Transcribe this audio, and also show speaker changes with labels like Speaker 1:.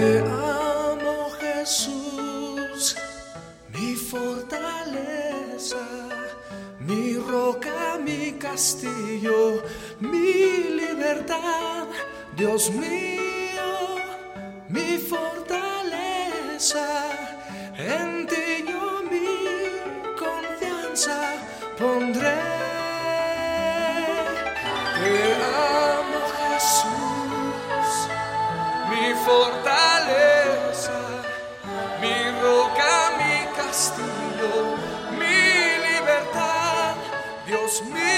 Speaker 1: Te amo Jesús, mi fortaleza, mi roca, mi castillo, mi libertad, Dios mío, mi fortaleza. En ti yo mi confianza pondré. fortaleza, mi roca, mi castillo, mi libertad, Dios mío.